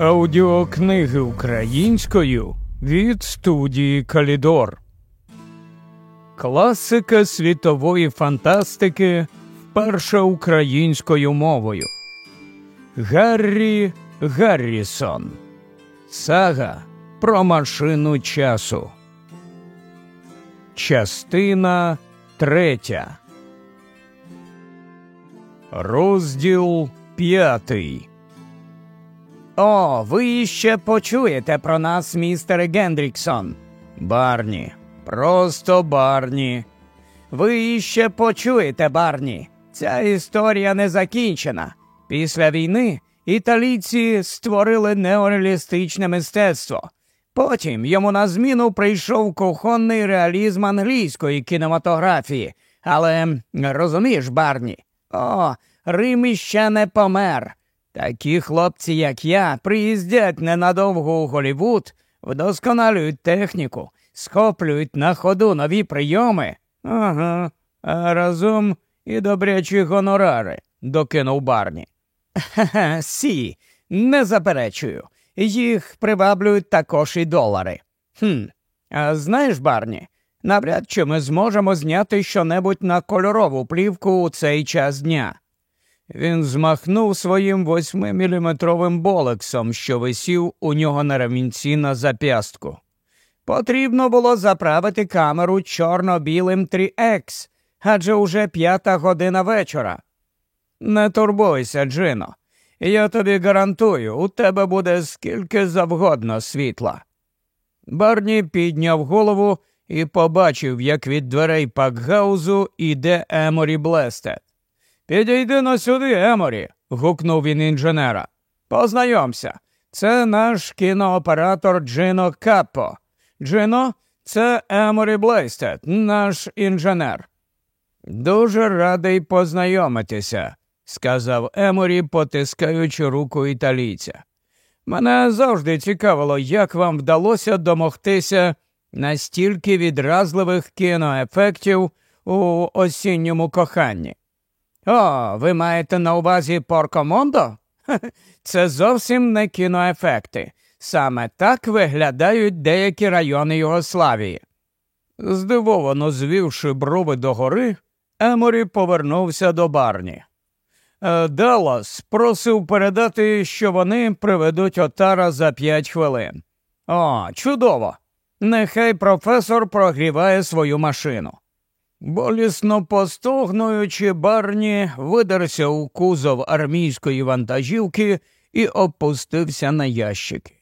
Аудіокниги українською від студії Калідор. Класика світової фантастики вперше українською мовою. Гаррі Гаррісон. Сага про машину часу. Частина третя. Розділ п'ятий. О, ви ще почуєте про нас, містере Гендріксон. Барні. Просто Барні. Ви ще почуєте, Барні. Ця історія не закінчена. Після війни італійці створили неореалістичне мистецтво. Потім йому на зміну прийшов кухонний реалізм англійської кінематографії. Але розумієш, Барні, о, Рим іще не помер. Такі хлопці, як я, приїздять ненадовго у Голівуд, вдосконалюють техніку, схоплюють на ходу нові прийоми. Ага, а разом і добрячі гонорари, докинув Барні. Ха-ха, сі, не заперечую. Їх приваблюють також і долари. Хм, а знаєш, Барні, навряд чи ми зможемо зняти щонебудь на кольорову плівку у цей час дня. Він змахнув своїм восьмиміліметровим болексом, що висів у нього на ремінці на зап'ястку. Потрібно було заправити камеру чорно-білим 3X, адже уже п'ята година вечора. Не турбуйся, Джино. Я тобі гарантую, у тебе буде скільки завгодно світла. Барні підняв голову і побачив, як від дверей пакгаузу іде Еморі Блестед. Підійди на сюди, Еморі, гукнув він інженера. Познайомся. Це наш кінооператор Джино Каппо. Джино, це Еморі Блейстед, наш інженер. Дуже радий познайомитися, сказав Еморі, потискаючи руку італійця. Мене завжди цікавило, як вам вдалося домогтися настільки відразливих кіноефектів у осінньому коханні. О, ви маєте на увазі Поркомондо? Це зовсім не кіноефекти. Саме так виглядають деякі райони Югославії. Здивовано звівши брови догори, Еморі повернувся до барні. «Е, Даллас просив передати, що вони приведуть отара за п'ять хвилин. О, чудово! Нехай професор прогріває свою машину. Болісно постогнуючи, Барні видерся у кузов армійської вантажівки і опустився на ящики.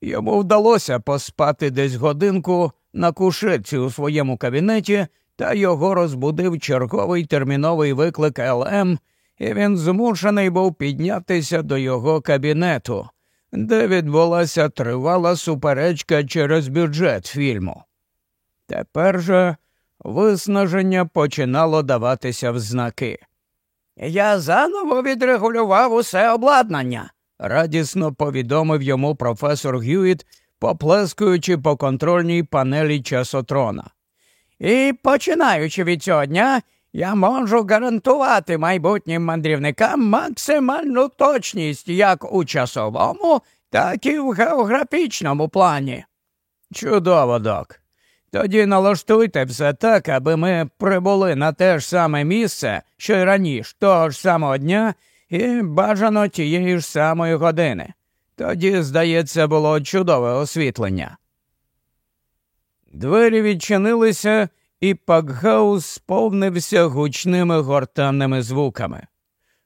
Йому вдалося поспати десь годинку на кушетці у своєму кабінеті, та його розбудив черговий терміновий виклик ЛМ, і він змушений був піднятися до його кабінету, де відбулася тривала суперечка через бюджет фільму. Тепер же виснаження починало даватися в знаки. Я заново відрегулював усе обладнання, радісно повідомив йому професор Гюїт, поплескуючи по контрольній панелі часотрона. І починаючи від цього дня, я можу гарантувати майбутнім мандрівникам максимальну точність як у часовому, так і в географічному плані. Чудово, док. Тоді налаштуйте все так, аби ми прибули на те ж саме місце, що й раніше, того ж самого дня і бажано тієї ж самої години. Тоді, здається, було чудове освітлення. Двері відчинилися, і пакгаус сповнився гучними гортанними звуками.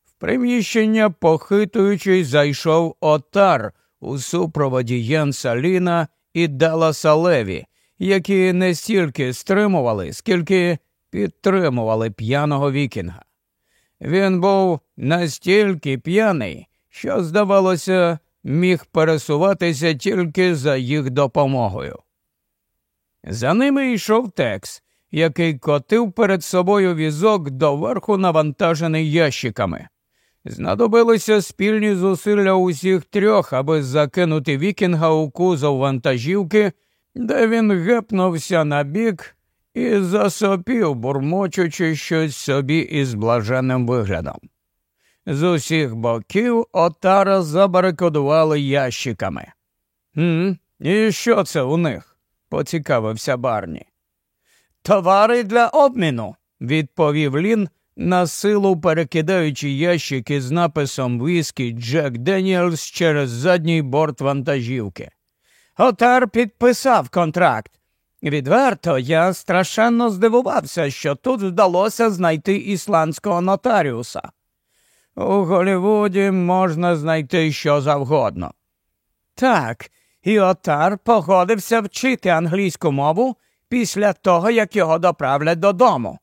В приміщення, похитуючись, зайшов отар у супроводі Єнса Ліна і Далласа Леві, які не стільки стримували, скільки підтримували п'яного вікінга. Він був настільки п'яний, що, здавалося, міг пересуватися тільки за їх допомогою. За ними йшов текс, який котив перед собою візок доверху навантажений ящиками. Знадобилися спільні зусилля усіх трьох, аби закинути вікінга у кузов вантажівки де він гепнувся на бік і засопів, бурмочучи щось собі із блаженним виглядом. З усіх боків Оттара забарикадували ящиками. «М? І що це у них? поцікавився Барні. Товари для обміну, відповів Лін, на силу перекидаючи ящики з написом Віскі Джек Деніелс через задній борт вантажівки. Отар підписав контракт. Відверто я страшенно здивувався, що тут вдалося знайти ісландського нотаріуса. У Голівуді можна знайти що завгодно. Так, і отар погодився вчити англійську мову після того, як його доправлять додому.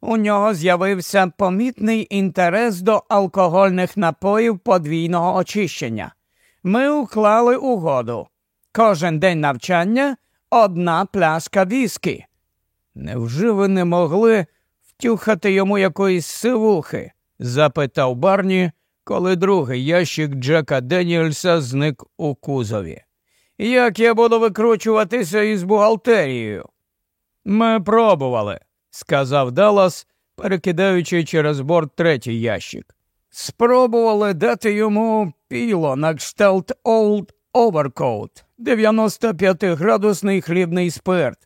У нього з'явився помітний інтерес до алкогольних напоїв подвійного очищення. Ми уклали угоду. Кожен день навчання одна пляшка віскі. Невже ви не могли втюхати йому якоїсь сивухи? запитав Барні, коли другий ящик Джека Деніельса зник у кузові. Як я буду викручуватися із бухгалтерією? Ми пробували, сказав Даллас, перекидаючи через борт третій ящик. Спробували дати йому піло на кшталт Old Overcoat, 95-градусний хлібний спирт.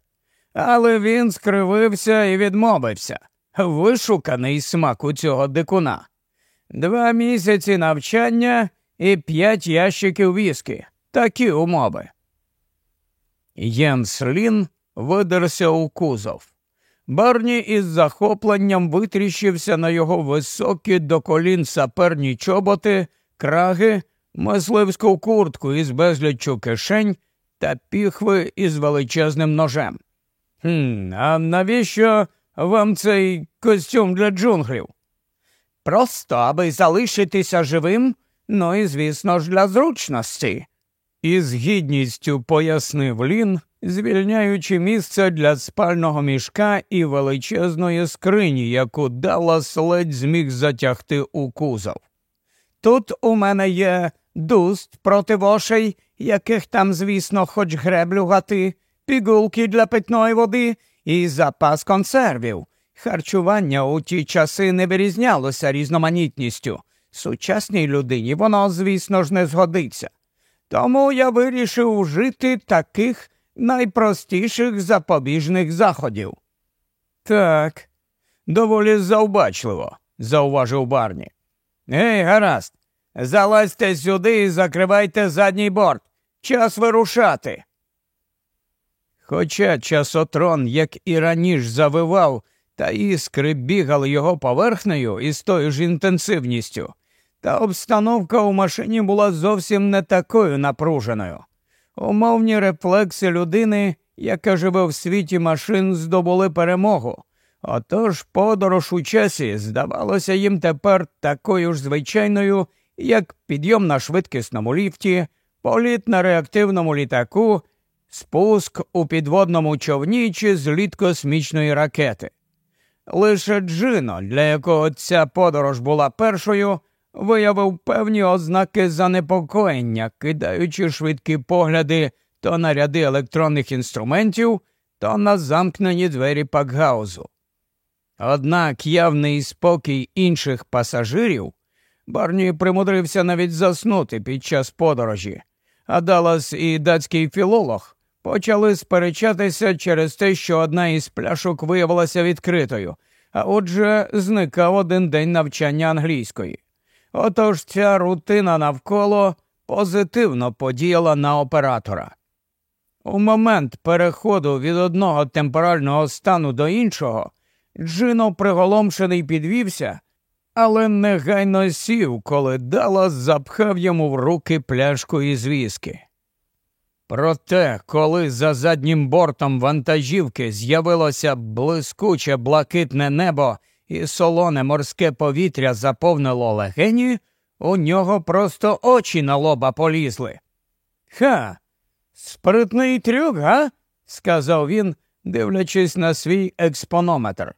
Але він скривився і відмовився. Вишуканий смак у цього дикуна. Два місяці навчання і п'ять ящиків віскі. Такі умови. Єнс Лін видерся у кузов. Барні із захопленням витріщився на його високі до колін саперні чоботи, краги, мисливську куртку із безліччю кишень та піхви із величезним ножем. «Хм, А навіщо вам цей костюм для джунглів? Просто аби залишитися живим, ну і, звісно ж, для зручності. Із гідністю пояснив Лін, звільняючи місце для спального мішка і величезної скрині, яку Даллас ледь зміг затягти у кузов. Тут у мене є дуст проти вошей, яких там, звісно, хоч греблю гати, пігулки для питної води і запас консервів. Харчування у ті часи не вирізнялося різноманітністю. Сучасній людині воно, звісно ж, не згодиться. Тому я вирішив вжити таких найпростіших запобіжних заходів. Так, доволі завбачливо, зауважив Барні. Ей, гаразд, залазьте сюди і закривайте задній борт. Час вирушати. Хоча часотрон, як і раніше, завивав, та іскри бігали його поверхнею із тою ж інтенсивністю, та обстановка у машині була зовсім не такою напруженою. Умовні рефлекси людини, яка живе в світі машин, здобули перемогу. Отож подорож у часі здавалося їм тепер такою ж звичайною, як підйом на швидкісному ліфті, політ на реактивному літаку, спуск у підводному човні чи зліт космічної ракети. Лише Джино, для якого ця подорож була першою, виявив певні ознаки занепокоєння, кидаючи швидкі погляди то на ряди електронних інструментів, то на замкнені двері пакгаузу. Однак явний спокій інших пасажирів Барні примудрився навіть заснути під час подорожі, а Даллас і датський філолог почали сперечатися через те, що одна із пляшок виявилася відкритою, а отже, зникав один день навчання англійської. Отож ця рутина навколо позитивно подіяла на оператора. У момент переходу від одного темпорального стану до іншого, Джино приголомшений підвівся, але негайно сів, коли Даллас запхав йому в руки пляшку із віскі. Проте, коли за заднім бортом вантажівки з'явилося блискуче блакитне небо і солоне морське повітря заповнило легені, у нього просто очі на лоба полізли. Ха, спритний трюк, га? сказав він, дивлячись на свій експонометр.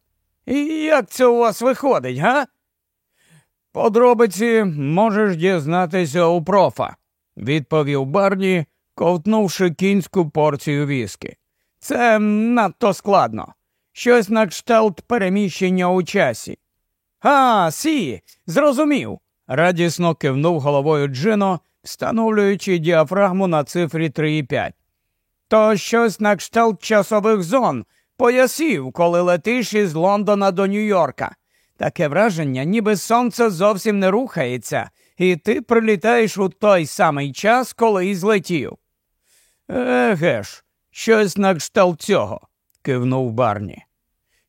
І як це у вас виходить, га? Подробиці можеш дізнатися у профа, відповів Барні, ковтнувши кінську порцію віскі. Це надто складно. Щось на кшталт переміщення у часі. А, сі, зрозумів. радісно кивнув головою Джино, встановлюючи діафрагму на цифрі 3,5. То щось на кшталт часових зон, поясів, коли летиш із Лондона до Нью-Йорка. Таке враження, ніби сонце зовсім не рухається, і ти прилітаєш у той самий час, коли і злетів. Еге ж, щось на кшталт цього, кивнув Барні.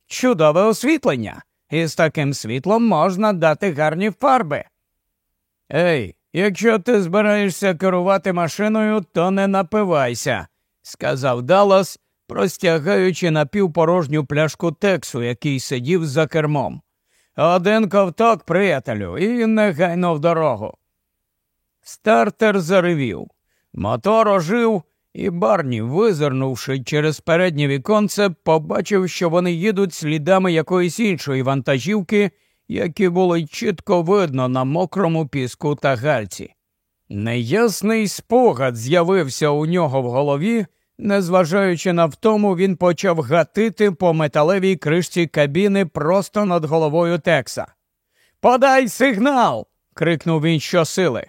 Чудове освітлення, і з таким світлом можна дати гарні фарби. Ей, якщо ти збираєшся керувати машиною, то не напивайся, сказав Даллас, простягаючи напівпорожню пляшку тексу, який сидів за кермом. Один ковток, приятелю, і негайно в дорогу. Стартер заревів. Мотор ожив, і Барні, визирнувши через переднє віконце, побачив, що вони їдуть слідами якоїсь іншої вантажівки, які було чітко видно на мокрому піску та гальці. Неясний спогад з'явився у нього в голові, незважаючи на втому, він почав гатити по металевій кришці кабіни просто над головою Текса. Подай сигнал. крикнув він щосили.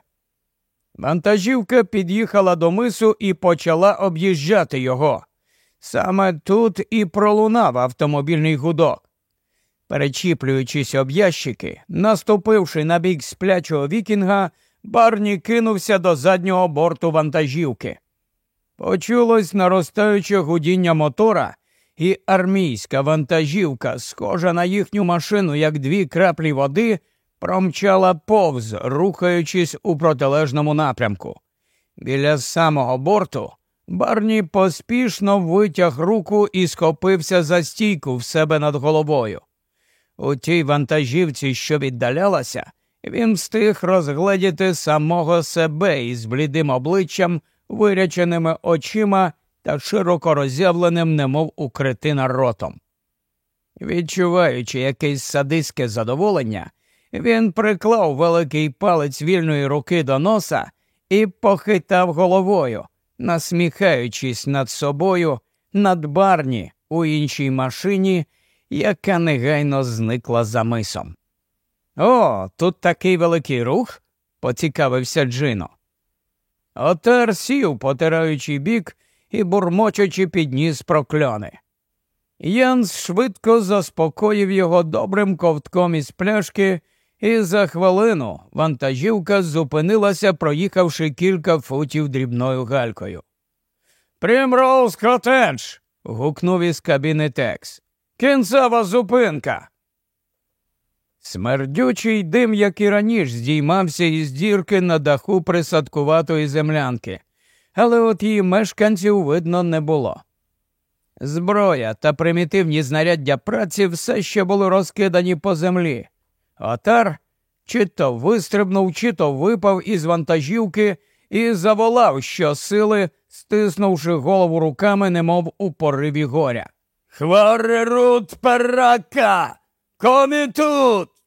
Вантажівка під'їхала до мису і почала об'їжджати його. Саме тут і пролунав автомобільний гудок. Перечіплюючись об ящики, наступивши на бік сплячого вікінга, Барні кинувся до заднього борту вантажівки. Почулось наростаюче гудіння мотора, і армійська вантажівка, схожа на їхню машину, як дві краплі води, промчала повз, рухаючись у протилежному напрямку. Біля самого борту Барні поспішно витяг руку і схопився за стійку в себе над головою. У тій вантажівці, що віддалялася, він встиг розгледіти самого себе із блідим обличчям, виряченими очима та широко роззявленим, немов у кретина ротом. Відчуваючи якесь садистське задоволення, він приклав великий палець вільної руки до носа і похитав головою, насміхаючись над собою, над барні у іншій машині, яка негайно зникла за мисом. О, тут такий великий рух, поцікавився Джино. Отер сів, потираючи бік і бурмочучи підніс прокльони. Янс швидко заспокоїв його добрим ковтком із пляшки і за хвилину вантажівка зупинилася, проїхавши кілька футів дрібною галькою. Примроуз Котедж. гукнув із кабіни Текс. Кінцева зупинка. Смердючий дим, як і раніше, здіймався із дірки на даху присадкуватої землянки, але от її мешканців видно не було. Зброя та примітивні знаряддя праці все ще були розкидані по землі. Отар чи то вистрибнув, чи то випав із вантажівки і заволав щосили, стиснувши голову руками, немов у пориві горя. Хварерут парака! Комі тут!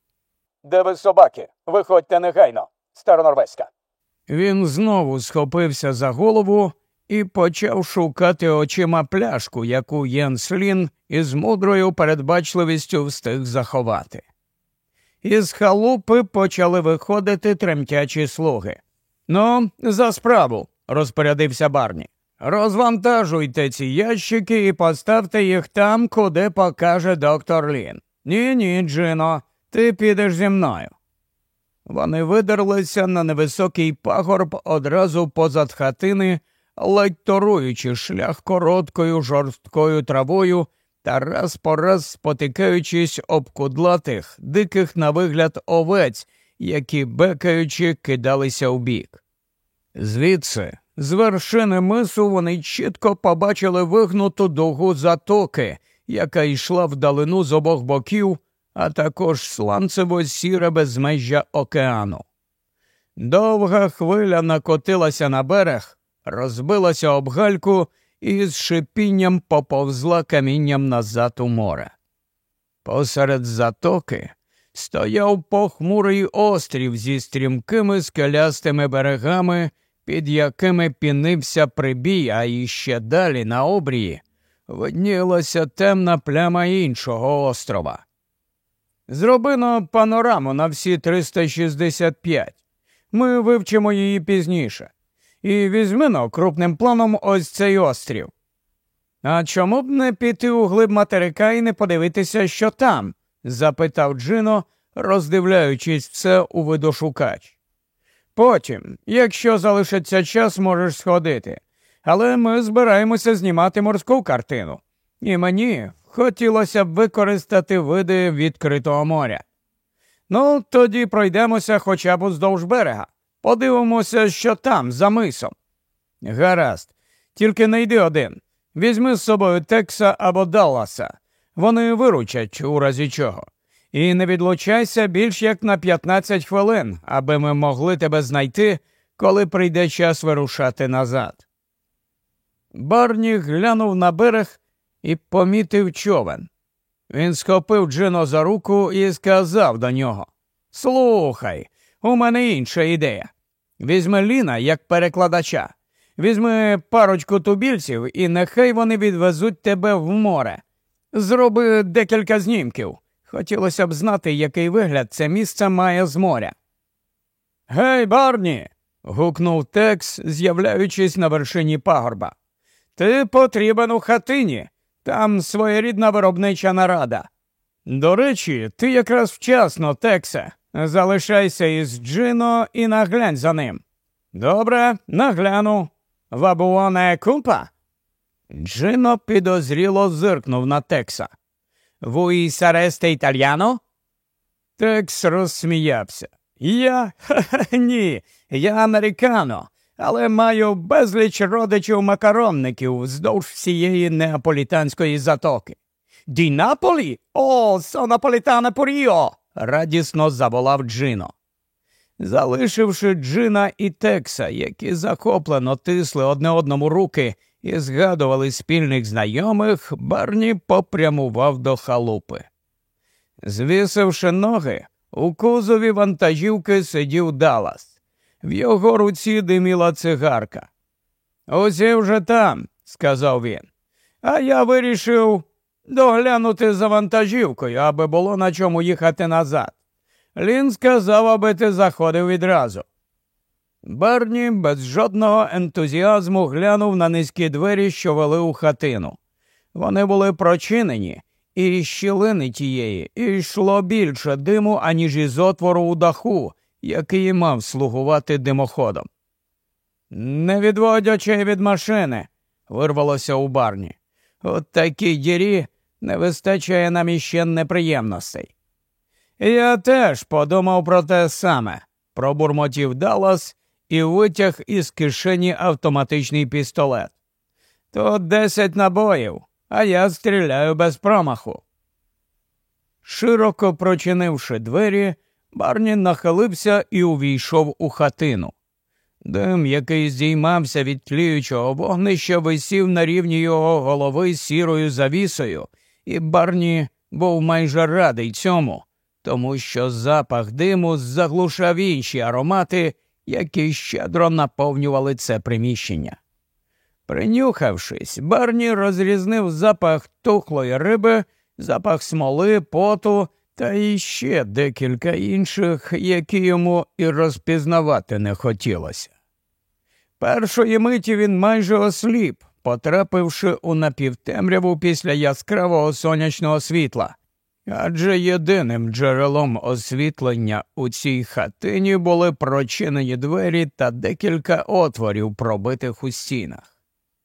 Де ви собаки? Виходьте негайно, старонорвезька. Він знову схопився за голову і почав шукати очима пляшку, яку Єнслін із мудрою передбачливістю встиг заховати. Із халупи почали виходити тремтячі слуги. Ну, за справу, розпорядився Барні. Розвантажуйте ці ящики і поставте їх там, куди покаже доктор Лін. Ні, ні, Джино, ти підеш зі мною. Вони видерлися на невисокий пагорб одразу позад хатини, ледь торуючи шлях короткою жорсткою травою та раз по раз спотикаючись об кудлатих, диких на вигляд овець, які бекаючи кидалися у бік. Звідси, з вершини мису, вони чітко побачили вигнуту дугу затоки, яка йшла вдалину з обох боків, а також сланцево сіре безмежжя океану. Довга хвиля накотилася на берег, розбилася об гальку і з шипінням поповзла камінням назад у море. Посеред затоки стояв похмурий острів зі стрімкими скелястими берегами, під якими пінився прибій, а іще далі на обрії виднілася темна пляма іншого острова. Зробино панораму на всі 365. Ми вивчимо її пізніше. І візьмино крупним планом ось цей острів. А чому б не піти у глиб материка і не подивитися, що там? запитав Джино, роздивляючись все у видошукач. Потім, якщо залишиться час, можеш сходити. Але ми збираємося знімати морську картину. І мені хотілося б використати види відкритого моря. Ну, тоді пройдемося хоча б уздовж берега. Подивимося, що там, за мисом. Гаразд, тільки не йди один. Візьми з собою Текса або Далласа. Вони виручать у разі чого. І не відлучайся більш як на 15 хвилин, аби ми могли тебе знайти, коли прийде час вирушати назад. Барні глянув на берег і помітив човен. Він схопив Джино за руку і сказав до нього Слухай, у мене інша ідея. Візьми Ліна як перекладача, візьми парочку тубільців, і нехай вони відвезуть тебе в море. Зроби декілька знімків. Хотілося б знати, який вигляд це місце має з моря. Гей, Барні. гукнув Текс, з'являючись на вершині пагорба. Ти потрібен у хатині. Там своєрідна виробнича нарада. До речі, ти якраз вчасно, Тексе. Залишайся із Джино і наглянь за ним. Добре, нагляну. Вабуоне купа? Джино підозріло зиркнув на Текса. Вуй саресте італьяно? Текс розсміявся. Я? Ха-ха, ні, я американо, але маю безліч родичів макаронників вздовж всієї неаполітанської затоки. Ді Наполі? О, со наполітана поріо! радісно заволав Джино. Залишивши Джина і Текса, які захоплено тисли одне одному руки і згадували спільних знайомих, Барні попрямував до халупи. Звісивши ноги, у кузові вантажівки сидів Далас. В його руці диміла цигарка. Усі вже там, сказав він. А я вирішив доглянути за вантажівкою, аби було на чому їхати назад. Лін сказав, аби ти заходив відразу. Барні без жодного ентузіазму глянув на низькі двері, що вели у хатину. Вони були прочинені, і із щілини тієї йшло більше диму, аніж із отвору у даху, який мав слугувати димоходом. Не відводь очей від машини, вирвалося у барні. От такій дірі не вистачає нам іще неприємностей. Я теж подумав про те саме, пробурмотів Даллас і витяг із кишені автоматичний пістолет. Тут десять набоїв, а я стріляю без промаху. Широко прочинивши двері, Барні нахилився і увійшов у хатину. Дим, який здіймався від тліючого вогнища, висів на рівні його голови сірою завісою, і Барні був майже радий цьому, тому що запах диму заглушав інші аромати, які щедро наповнювали це приміщення. Принюхавшись, Барні розрізнив запах тухлої риби, запах смоли, поту та іще декілька інших, які йому і розпізнавати не хотілося. Першої миті він майже осліп, потрапивши у напівтемряву після яскравого сонячного світла. Адже єдиним джерелом освітлення у цій хатині були прочинені двері та декілька отворів, пробитих у стінах.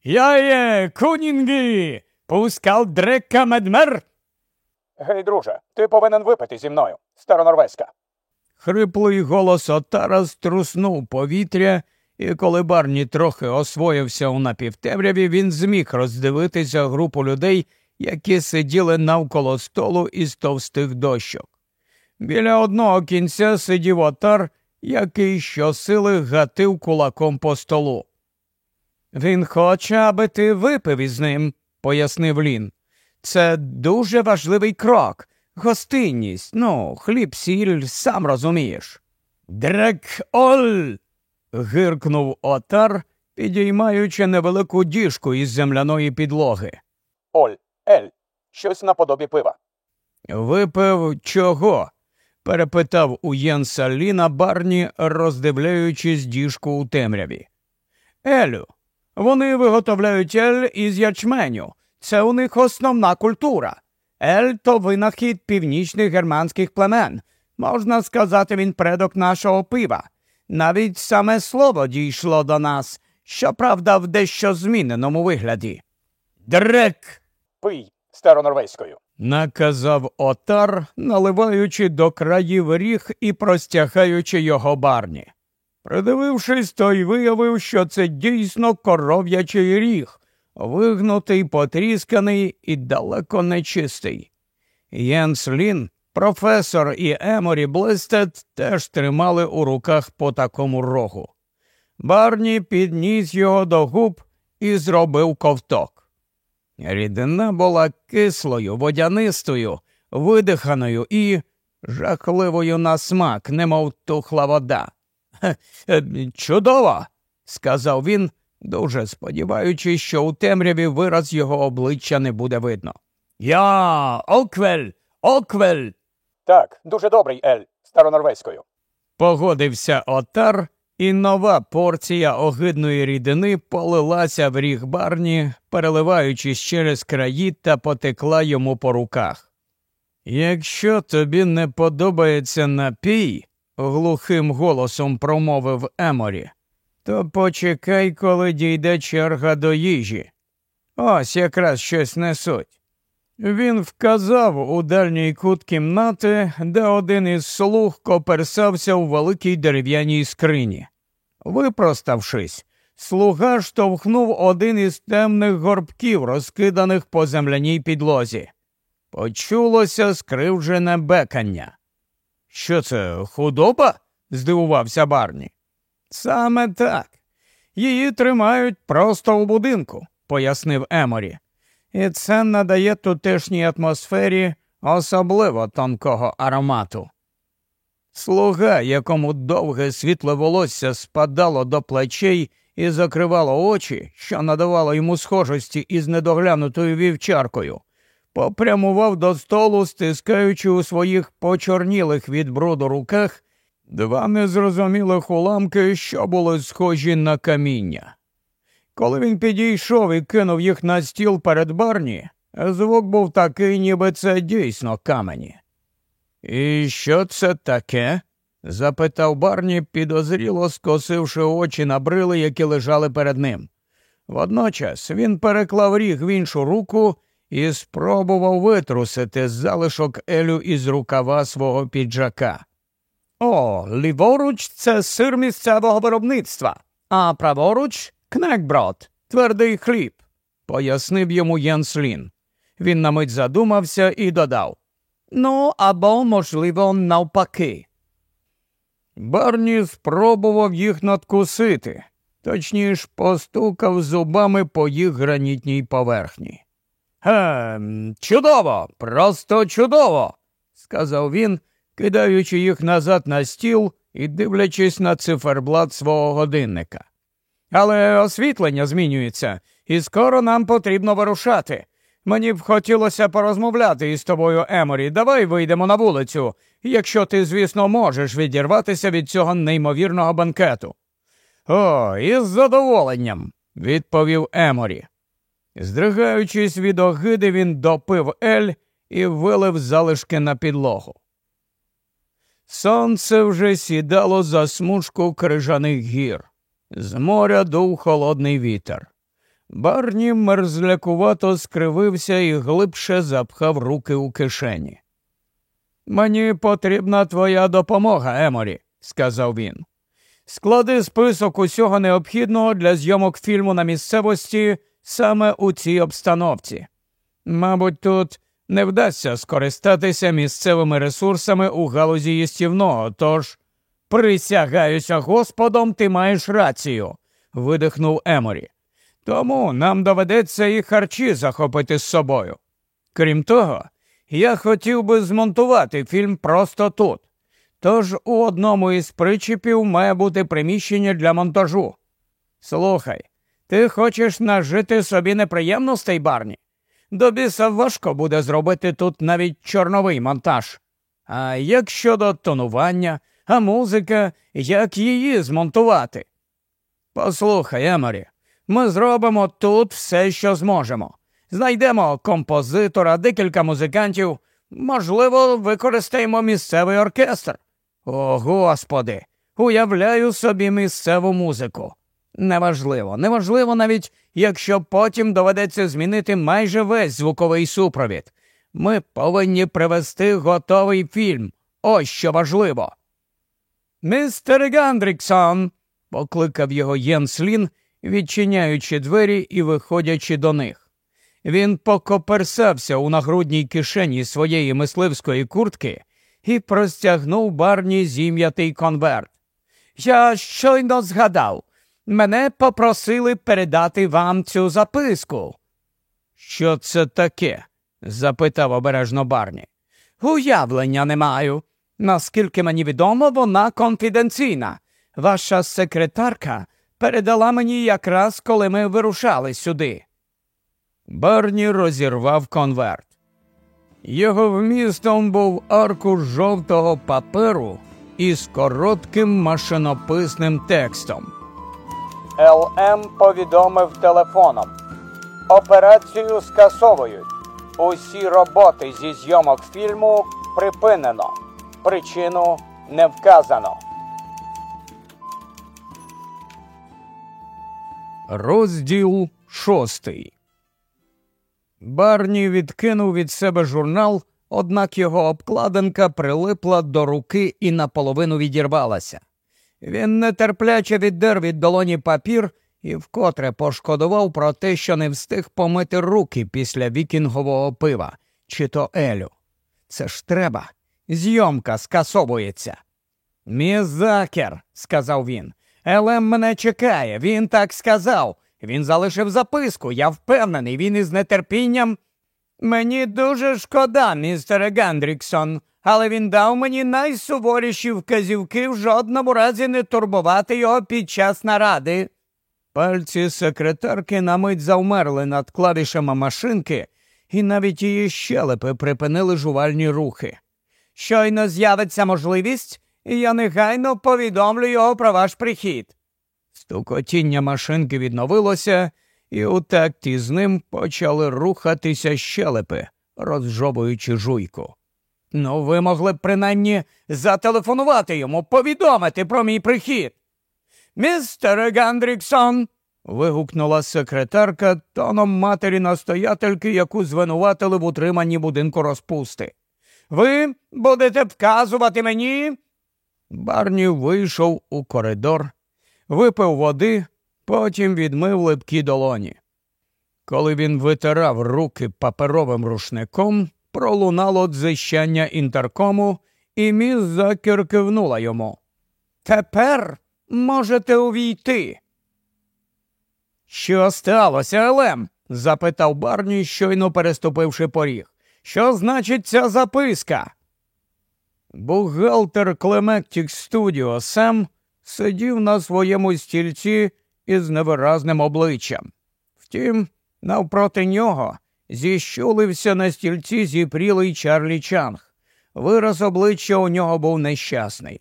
Я є кунінгі, пускав дрека медмер. Гей, друже, ти повинен випити зі мною, старонорвезька. Хриплий голос Отара струснув повітря, і коли Барні трохи освоївся у напівтемряві, він зміг роздивитися групу людей, які сиділи навколо столу із товстих дощок. Біля одного кінця сидів отар, який щосили гатив кулаком по столу. Він хоче, аби ти випив із ним, пояснив Лін. Це дуже важливий крок. Гостинність, ну, хліб, сіль, сам розумієш. Дрек оль. гиркнув отар, підіймаючи невелику діжку із земляної підлоги. Оль, Ель, щось наподобі пива. Випив чого? перепитав у Єнса Ліна Барні, роздивляючись діжку у темряві. Елю, вони виготовляють ель із ячменю. Це у них основна культура. Ель то винахід північних германських племен. Можна сказати, він предок нашого пива. Навіть саме слово дійшло до нас, щоправда, в дещо зміненому вигляді. Дрек. Пий старонорвезькою. наказав отар, наливаючи до країв ріг і простягаючи його барні. Придивившись, той виявив, що це дійсно коров'ячий ріг, вигнутий, потрісканий і далеко нечистий. Єнс Лін, професор і Еморі Блистед теж тримали у руках по такому рогу. Барні підніс його до губ і зробив ковток. Рідина була кислою, водянистою, видиханою і жахливою на смак, немов тухла вода. «Е, Чудово, сказав він, дуже сподіваючись, що у темряві вираз його обличчя не буде видно. Я оквель, оквель. Так, дуже добрий Ель старонорвезькою. Погодився отар, і нова порція огидної рідини полилася в ріг барні, переливаючись через краї та потекла йому по руках. Якщо тобі не подобається напій, глухим голосом промовив Еморі, то почекай, коли дійде черга до їжі. Ось якраз щось несуть. Він вказав у дальній кут кімнати, де один із слуг коперсався у великій дерев'яній скрині. Випроставшись, слуга штовхнув один із темних горбків, розкиданих по земляній підлозі. Почулося скривджене бекання. Що це, худоба? здивувався Барні. Саме так. Її тримають просто у будинку, пояснив Еморі. І це надає тутешній атмосфері особливо тонкого аромату. Слуга, якому довге світле волосся спадало до плечей і закривало очі, що надавало йому схожості із недоглянутою вівчаркою, попрямував до столу, стискаючи у своїх почорнілих від бруду руках два незрозумілих уламки, що були схожі на каміння. Коли він підійшов і кинув їх на стіл перед барні, звук був такий, ніби це дійсно камені. І що це таке? запитав Барні, підозріло скосивши очі на брили, які лежали перед ним. Водночас він переклав ріг в іншу руку і спробував витрусити залишок Елю із рукава свого піджака. О, ліворуч це сир місцевого виробництва, а праворуч кнекброд, твердий хліб, пояснив йому Єнслін. Він на мить задумався і додав Ну, або, можливо, навпаки. Барні спробував їх надкусити, точніше постукав зубами по їх гранітній поверхні. Ем, чудово, просто чудово, сказав він, кидаючи їх назад на стіл і дивлячись на циферблат свого годинника. Але освітлення змінюється, і скоро нам потрібно вирушати. Мені б хотілося порозмовляти із тобою, Еморі. Давай вийдемо на вулицю, якщо ти, звісно, можеш відірватися від цього неймовірного банкету. О, із задоволенням, відповів Еморі. Здригаючись від огиди, він допив ель і вилив залишки на підлогу. Сонце вже сідало за смужку крижаних гір. З моря дув холодний вітер. Барні мерзлякувато скривився і глибше запхав руки у кишені. Мені потрібна твоя допомога, Еморі, сказав він. Склади список усього необхідного для зйомок фільму на місцевості саме у цій обстановці. Мабуть, тут не вдасться скористатися місцевими ресурсами у галузі їстівного, тож присягаюся Господом, ти маєш рацію, видихнув Еморі. Тому нам доведеться і харчі захопити з собою. Крім того, я хотів би змонтувати фільм просто тут. Тож у одному із причіпів має бути приміщення для монтажу. Слухай, ти хочеш нажити собі неприємностей, Барні? До біса важко буде зробити тут навіть чорновий монтаж. А як щодо тонування, а музика, як її змонтувати? Послухай, Еморі, ми зробимо тут все, що зможемо. Знайдемо композитора, декілька музикантів, можливо, використаємо місцевий оркестр. О, господи, уявляю собі місцеву музику. Неважливо, неважливо навіть, якщо потім доведеться змінити майже весь звуковий супровід. Ми повинні привести готовий фільм. Ось що важливо. Містер Гандріксон, покликав його Єнс Лін, відчиняючи двері і виходячи до них. Він покоперсався у нагрудній кишені своєї мисливської куртки і простягнув барні зім'ятий конверт. Я щойно згадав, мене попросили передати вам цю записку. Що це таке? запитав обережно Барні. Уявлення не маю. Наскільки мені відомо, вона конфіденційна. Ваша секретарка передала мені якраз коли ми вирушали сюди. Барні розірвав конверт. Його вмістом був аркуш жовтого паперу із коротким машинописним текстом. ЛМ повідомив телефоном. Операцію скасовують. Усі роботи зі зйомок фільму припинено. Причину не вказано. Розділ шостий. Барні відкинув від себе журнал, однак його обкладинка прилипла до руки і наполовину відірвалася. Він нетерпляче віддер від долоні папір і вкотре пошкодував про те, що не встиг помити руки після вікінгового пива, чи то Елю. Це ж треба. Зйомка скасовується. Міс Закер, сказав він. Елем мене чекає, він так сказав. Він залишив записку. Я впевнений, він із нетерпінням. Мені дуже шкода, містере Гандріксон, але він дав мені найсуворіші вказівки в жодному разі не турбувати його під час наради. Пальці секретарки на мить завмерли над клавішами машинки, і навіть її щелепи припинили жувальні рухи. Щойно з'явиться можливість, і я негайно повідомлю його про ваш прихід. Стукотіння машинки відновилося, і у такті з ним почали рухатися щелепи, розжовуючи жуйку. Ну, ви могли б принаймні зателефонувати йому, повідомити про мій прихід. Містере Гандріксон. вигукнула секретарка тоном матері настоятельки, яку звинуватили в утриманні будинку розпусти. Ви будете вказувати мені. Барні вийшов у коридор, випив води, потім відмив липкі долоні. Коли він витирав руки паперовим рушником, пролунало дзищання інтеркому, і міс Закер кивнула йому. Тепер можете увійти. Що сталося, Елем? запитав Барні, щойно переступивши поріг. Що значить ця записка? Бухгалтер Клаймектік Студіо Сем сидів на своєму стільці із невиразним обличчям. Втім, навпроти нього зіщулився на стільці зіпрілий Чарлі Чанг. Вираз обличчя у нього був нещасний.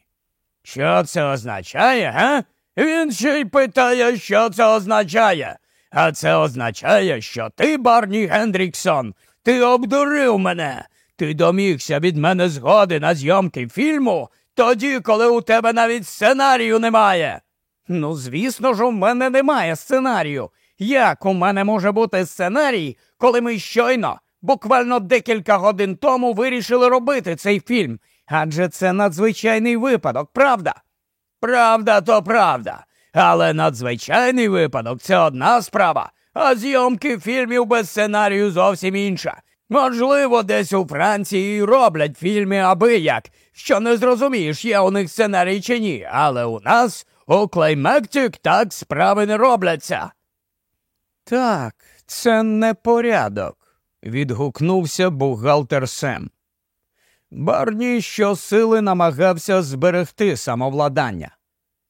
Що це означає, га? Він ще й питає, що це означає. А це означає, що ти, Барні Гендріксон, ти обдурив мене. Ти домігся від мене згоди на зйомки фільму тоді, коли у тебе навіть сценарію немає. Ну, звісно ж, у мене немає сценарію. Як у мене може бути сценарій, коли ми щойно, буквально декілька годин тому, вирішили робити цей фільм? Адже це надзвичайний випадок, правда? Правда, то правда. Але надзвичайний випадок це одна справа, а зйомки фільмів без сценарію зовсім інша. Можливо, десь у Франції роблять фільми аби як, що не зрозумієш, є у них сценарій чи ні, але у нас у Клеймектик так справи не робляться. Так, це не порядок, відгукнувся бухгалтер Сем. Барні щосили намагався зберегти самовладання.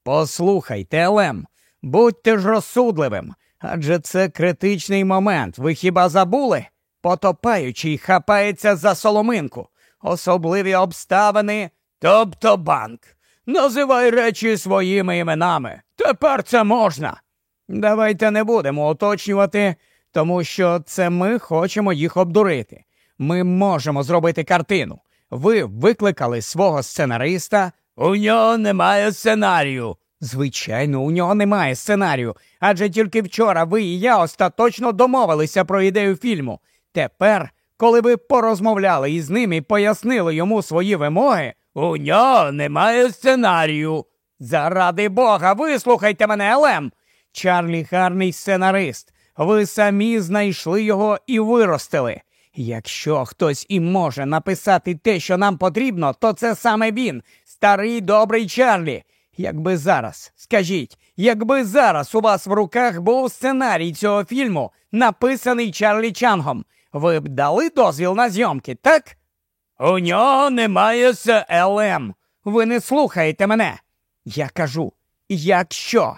Послухайте, Елем, будьте ж розсудливим, адже це критичний момент. Ви хіба забули? потопаючий хапається за соломинку, особливі обставини, тобто банк. Називай речі своїми іменами. Тепер це можна. Давайте не будемо уточнювати, тому що це ми хочемо їх обдурити. Ми можемо зробити картину. Ви викликали свого сценариста. У нього немає сценарію. Звичайно, у нього немає сценарію. Адже тільки вчора ви і я остаточно домовилися про ідею фільму. Тепер, коли ви порозмовляли із ним і пояснили йому свої вимоги, у нього немає сценарію. Заради Бога, вислухайте мене, Елем. Чарлі гарний сценарист. Ви самі знайшли його і виростили. Якщо хтось і може написати те, що нам потрібно, то це саме він, старий добрий Чарлі. Якби зараз, скажіть, якби зараз у вас в руках був сценарій цього фільму, написаний Чарлі Чангом, ви б дали дозвіл на зйомки, так? У нього немає СЛМ. Ви не слухаєте мене. Я кажу, якщо,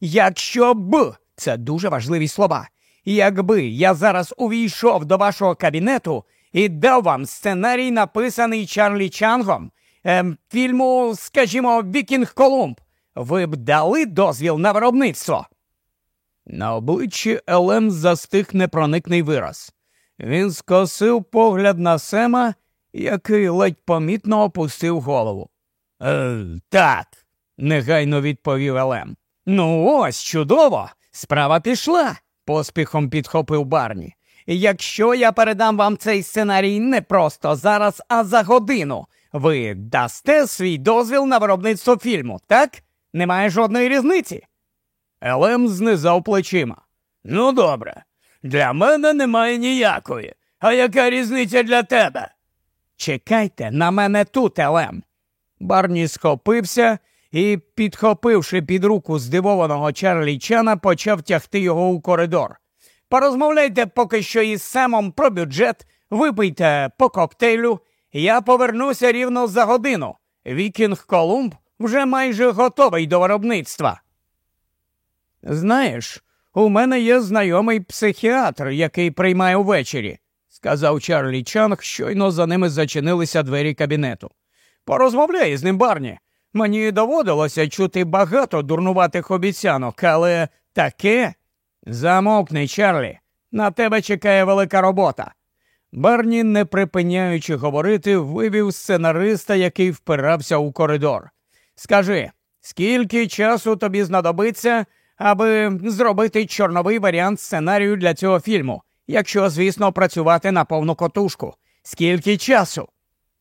якщо б, це дуже важливі слова. Якби я зараз увійшов до вашого кабінету і дав вам сценарій, написаний Чарлі Чангом, ем, фільму, скажімо, Вікінг Колумб, ви б дали дозвіл на виробництво? На обличчі Елем застиг непроникний вираз. Він скосив погляд на Сема, який ледь помітно опустив голову. Е, Так, негайно відповів Елем. Ну, ось чудово, справа пішла, поспіхом підхопив Барні. Якщо я передам вам цей сценарій не просто зараз, а за годину, ви дасте свій дозвіл на виробництво фільму, так? Немає жодної різниці. Елем знизав плечима. Ну, добре, для мене немає ніякої. А яка різниця для тебе? Чекайте на мене тут, Елем. Барні схопився і, підхопивши під руку здивованого Чарлі Чана, почав тягти його у коридор. Порозмовляйте поки що із Семом про бюджет, випийте по коктейлю. Я повернуся рівно за годину. Вікінг Колумб вже майже готовий до виробництва. Знаєш, у мене є знайомий психіатр, який приймає увечері, сказав Чарлі Чанг, щойно за ними зачинилися двері кабінету. Порозмовляй з ним, Барні. Мені доводилося чути багато дурнуватих обіцянок, але таке. Замовкни, Чарлі, на тебе чекає велика робота. Барні, не припиняючи говорити, вивів сценариста, який впирався у коридор. Скажи, скільки часу тобі знадобиться, аби зробити чорновий варіант сценарію для цього фільму, якщо, звісно, працювати на повну котушку? Скільки часу?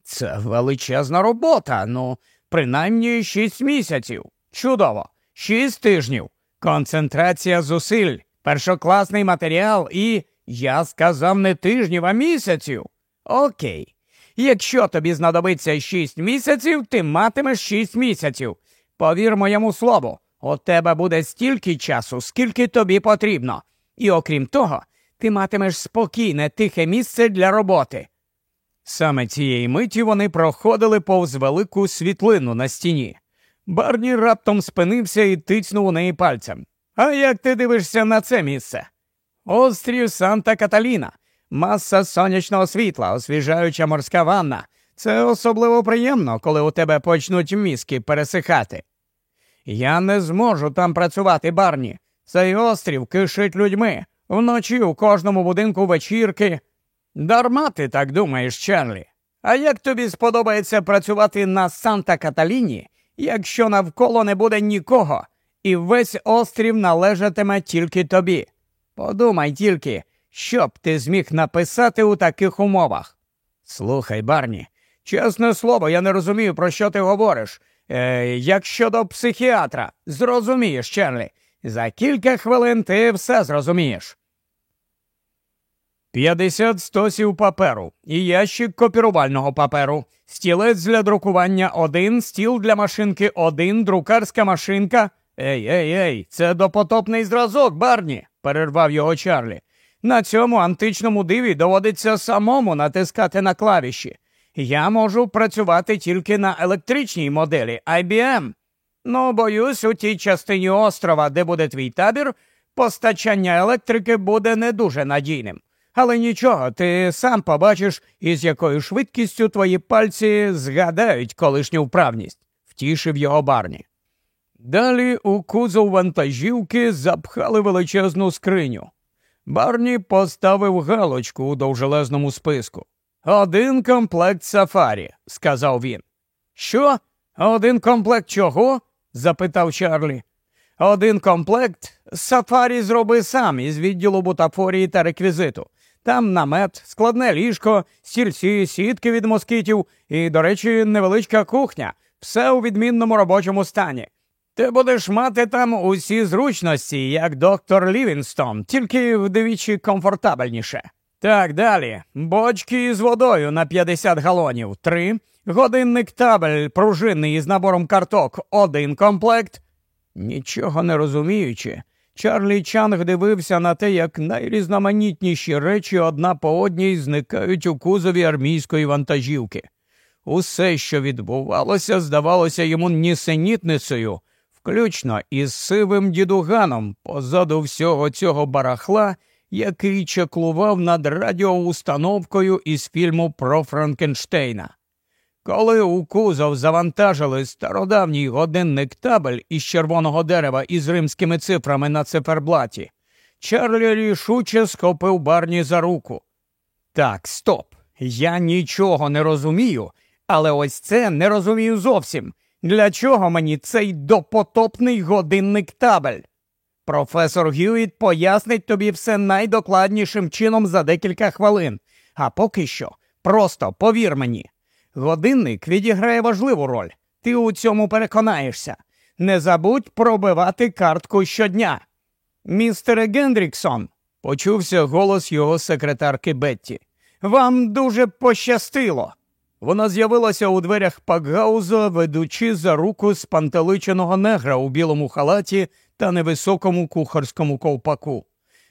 Це величезна робота, ну, принаймні шість місяців. Чудово, шість тижнів. Концентрація зусиль, першокласний матеріал і, я сказав, не тижнів, а місяців. Окей. Якщо тобі знадобиться шість місяців, ти матимеш шість місяців. Повір моєму слову, у тебе буде стільки часу, скільки тобі потрібно. І окрім того, ти матимеш спокійне, тихе місце для роботи. Саме цієї миті вони проходили повз велику світлину на стіні. Барні раптом спинився і тицнув у неї пальцем. А як ти дивишся на це місце? Острів Санта Каталіна, маса сонячного світла, освіжаюча морська ванна. Це особливо приємно, коли у тебе почнуть мізки пересихати. Я не зможу там працювати, барні. Цей острів кишить людьми. Вночі у кожному будинку вечірки. Дарма ти так думаєш, Чарлі. А як тобі сподобається працювати на Санта Каталіні, якщо навколо не буде нікого, і весь острів належатиме тільки тобі? Подумай тільки, що б ти зміг написати у таких умовах. Слухай, Барні, чесне слово, я не розумію, про що ти говориш. Е, Як щодо психіатра, зрозумієш, Чарлі, за кілька хвилин ти все зрозумієш. 50 стосів паперу і ящик копірувального паперу, стілець для друкування один, стіл для машинки один, друкарська машинка. Ей, ей, ей, це допотопний зразок, Барні, перервав його Чарлі. На цьому античному диві доводиться самому натискати на клавіші. Я можу працювати тільки на електричній моделі IBM. Ну, боюсь, у тій частині острова, де буде твій табір, постачання електрики буде не дуже надійним. Але нічого, ти сам побачиш, із якою швидкістю твої пальці згадають колишню вправність, втішив його барні. Далі у кузов вантажівки запхали величезну скриню. Барні поставив галочку у довжелезному списку. Один комплект сафарі, сказав він. Що? Один комплект чого? запитав Чарлі. Один комплект сафарі зроби сам із відділу бутафорії та реквізиту. Там намет, складне ліжко, стільці, сітки від москітів і, до речі, невеличка кухня. Все у відмінному робочому стані. Ти будеш мати там усі зручності, як доктор Лівінстон, тільки вдвічі комфортабельніше. Так, далі. Бочки з водою на 50 галонів. Три. Годинник табель пружинний із набором карток один комплект. Нічого не розуміючи, Чарлі Чанг дивився на те, як найрізноманітніші речі одна по одній зникають у кузові армійської вантажівки. Усе, що відбувалося, здавалося йому нісенітницею, включно із сивим дідуганом позаду всього цього барахла, який чеклував над радіоустановкою із фільму про Франкенштейна. Коли у кузов завантажили стародавній годинник табель із червоного дерева із римськими цифрами на циферблаті, Чарлі рішуче схопив барні за руку. Так, стоп. Я нічого не розумію, але ось це не розумію зовсім. Для чого мені цей допотопний годинник табель? Професор Гюїт пояснить тобі все найдокладнішим чином за декілька хвилин. А поки що, просто повір мені. Годинник відіграє важливу роль. Ти у цьому переконаєшся. Не забудь пробивати картку щодня. Містере Гендріксон, почувся голос його секретарки Бетті. Вам дуже пощастило. Вона з'явилася у дверях Пакгауза, ведучи за руку спантеличеного негра у білому халаті та невисокому кухарському ковпаку.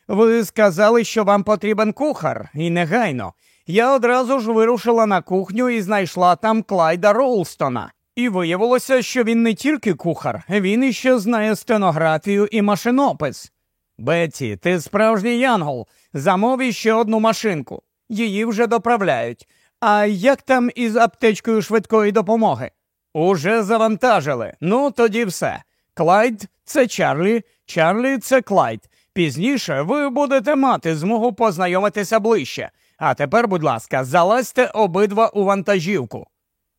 Ви сказали, що вам потрібен кухар, і негайно. Я одразу ж вирушила на кухню і знайшла там Клайда Роулстона. І виявилося, що він не тільки кухар, він іще знає стенографію і машинопис. Бетті, ти справжній янгол. Замов ще одну машинку. Її вже доправляють. А як там із аптечкою швидкої допомоги? Уже завантажили. Ну, тоді все. Клайд це Чарлі, Чарлі це Клайд. Пізніше ви будете мати змогу познайомитися ближче. А тепер, будь ласка, залазьте обидва у вантажівку.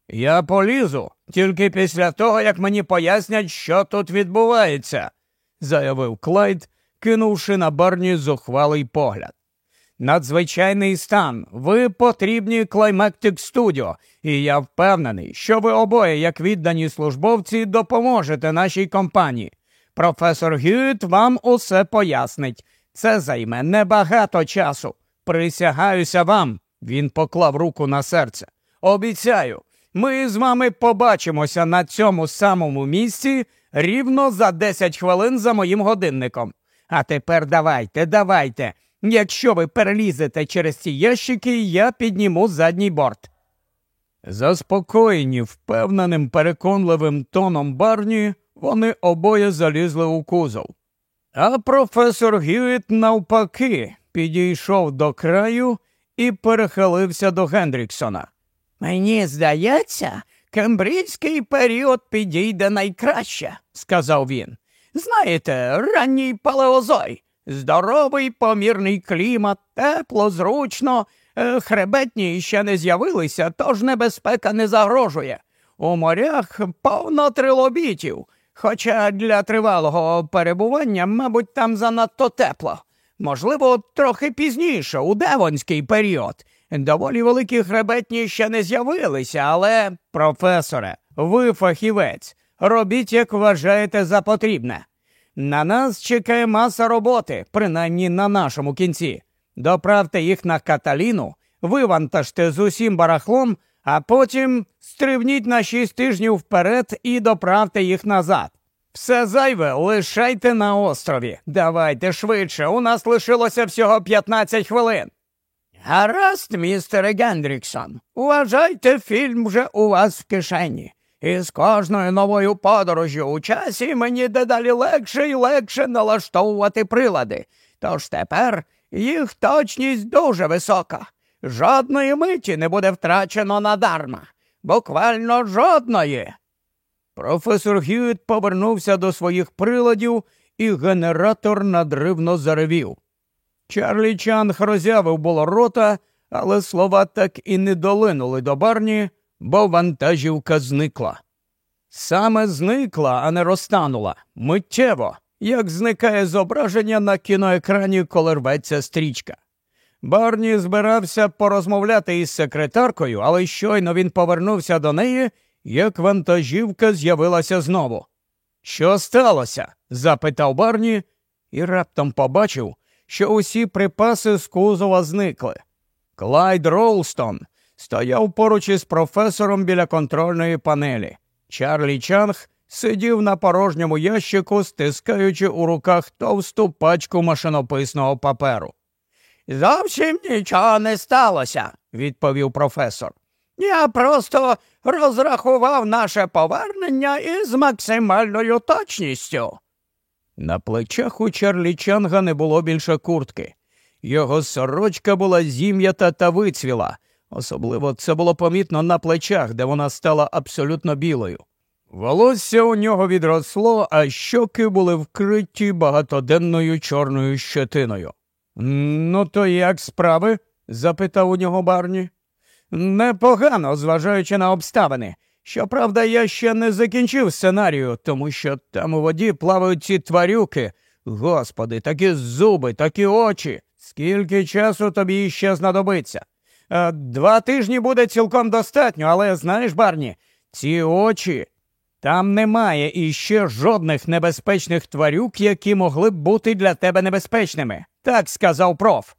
Я полізу тільки після того, як мені пояснять, що тут відбувається, заявив Клайд, кинувши на барні зухвалий погляд. Надзвичайний стан, ви потрібні Клаймектик Студіо, і я впевнений, що ви обоє, як віддані службовці, допоможете нашій компанії. Професор Гюїт вам усе пояснить. Це займе небагато часу. Присягаюся вам. Він поклав руку на серце. Обіцяю, ми з вами побачимося на цьому самому місці рівно за 10 хвилин за моїм годинником. А тепер давайте, давайте. Якщо ви перелізете через ці ящики, я підніму задній борт. Заспокоєні впевненим, переконливим тоном барні, вони обоє залізли у кузов. А професор Гюїт, навпаки, підійшов до краю і перехилився до Гендріксона. Мені здається, кембриджський період підійде найкраще, сказав він. Знаєте, ранній палеозой, здоровий помірний клімат, тепло, зручно, е, хребетні ще не з'явилися, тож небезпека не загрожує. У морях повно трилобітів, хоча для тривалого перебування, мабуть, там занадто тепло. Можливо, трохи пізніше, у девонський період. Доволі великі хребетні ще не з'явилися, але, професоре, ви фахівець, робіть, як вважаєте за потрібне. На нас чекає маса роботи, принаймні на нашому кінці. Доправте їх на каталіну, вивантажте з усім барахлом, а потім стрибніть на шість тижнів вперед і доправте їх назад. Все зайве лишайте на острові. Давайте швидше, у нас лишилося всього 15 хвилин. Гаразд, містере Гендріксон, вважайте, фільм вже у вас в кишені. І з кожною новою подорожю у часі мені дедалі легше і легше налаштовувати прилади. Тож тепер Їх точність дуже висока. Жодної миті не буде втрачено надарма. Буквально жодної. Професор Гюїт повернувся до своїх приладів, і генератор надривно заревів. Чарлі Чанг роззявив було рота, але слова так і не долинули до барні, бо вантажівка зникла. Саме зникла, а не розтанула, миттєво, як зникає зображення на кіноекрані, коли рветься стрічка. Барні збирався порозмовляти із секретаркою, але щойно він повернувся до неї, як вантажівка з'явилася знову. Що сталося? запитав Барні і раптом побачив, що усі припаси з кузова зникли. Клайд Ролстон стояв поруч із професором біля контрольної панелі. Чарлі Чанг сидів на порожньому ящику, стискаючи у руках товсту пачку машинописного паперу. Зовсім нічого не сталося, відповів професор. Я просто розрахував наше повернення із максимальною точністю. На плечах у Чарлі Чанга не було більше куртки. Його сорочка була зім'ята та вицвіла. Особливо це було помітно на плечах, де вона стала абсолютно білою. Волосся у нього відросло, а щоки були вкриті багатоденною чорною щетиною. Ну, то як справи? запитав у нього Барні. Непогано, зважаючи на обставини. Щоправда, я ще не закінчив сценарію, тому що там у воді плавають ці тварюки. Господи, такі зуби, такі очі. Скільки часу тобі ще знадобиться? Е, два тижні буде цілком достатньо, але знаєш, Барні, ці очі. Там немає іще жодних небезпечних тварюк, які могли б бути для тебе небезпечними. Так сказав проф.